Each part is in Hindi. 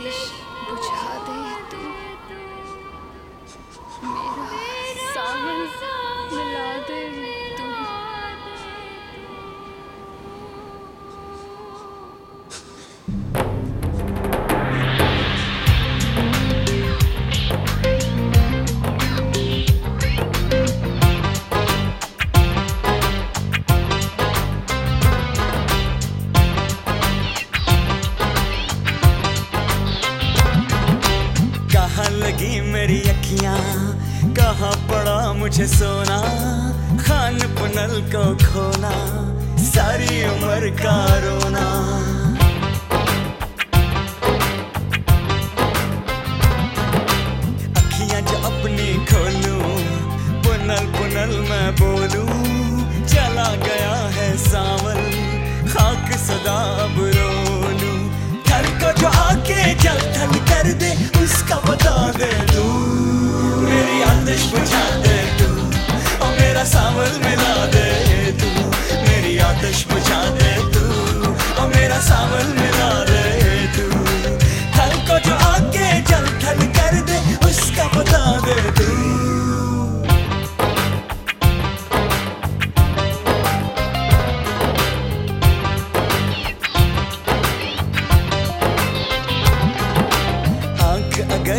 आतिश बुझा दे तू। मेरा सावन मिला दे तू। मुझे सोना, खान पुनल को खोना, सारी उम्र का रोना। अखियाँ जो अपनी खोलू, पुनल पुनल मैं बोलू, चला गया है सावन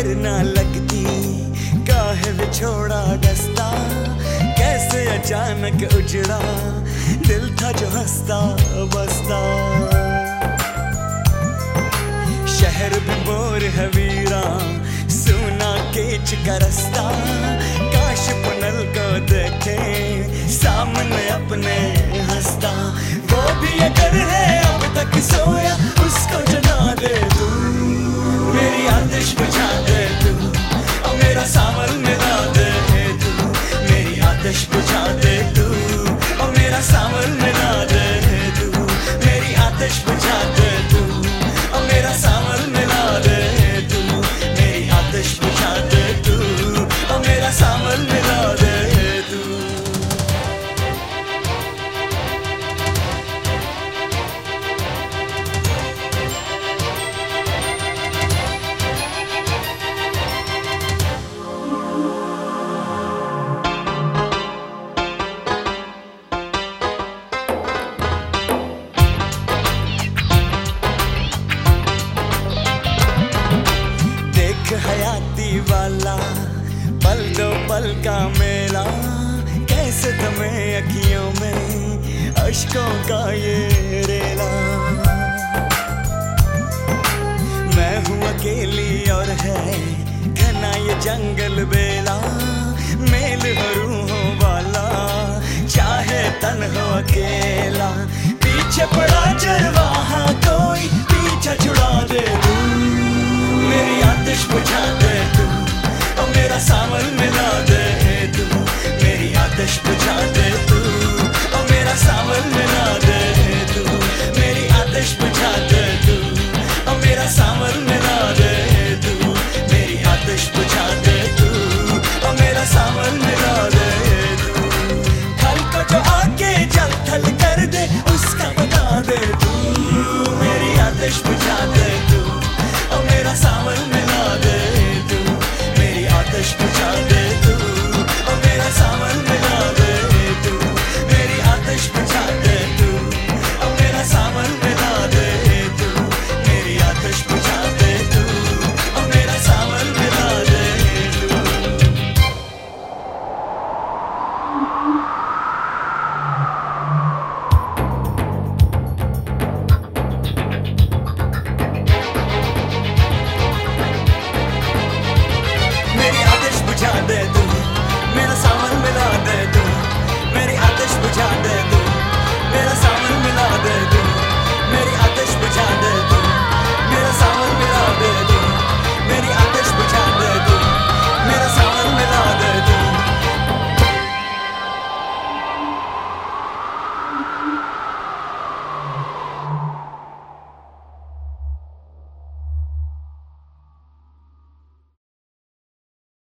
अगर ना लगती। काहे बिछोड़ा डसता कैसे अचानक उजड़ा? दिल था जो हंसता, बसता। शहर भी बोर है वीरा, सुना केच का रास्ता। काश पुनल को देखे। आतिश बुझा दे तू और मेरा सावन मिला दे तू। मेरी आतिश बुझा पल दो पल का मेला, कैसे तुम्हें अखियों में अशकों का ये रेला। मैं हूँ अकेली और है घना ये जंगल बेला, मेल हो वाला, चाहे तन हो अकेला। पीछे पड़ा चरवाहा कोई पीछा छुड़ा दे तू। मेरी आतिश बुझा दे तू। सावन मिला दे तू। मेरी आतिश बुझा दे तू। और मेरा सावन मिला दे तू। मेरी बुझा दे तू। और मेरा सावन मिला दे तू। मेरी बुझा दे तू। और मेरा सावन मिला दे तू। थल को जो आके जल थल कर दे, उसका बता दे तू। मेरी आतिश बुझा दे aşkı çare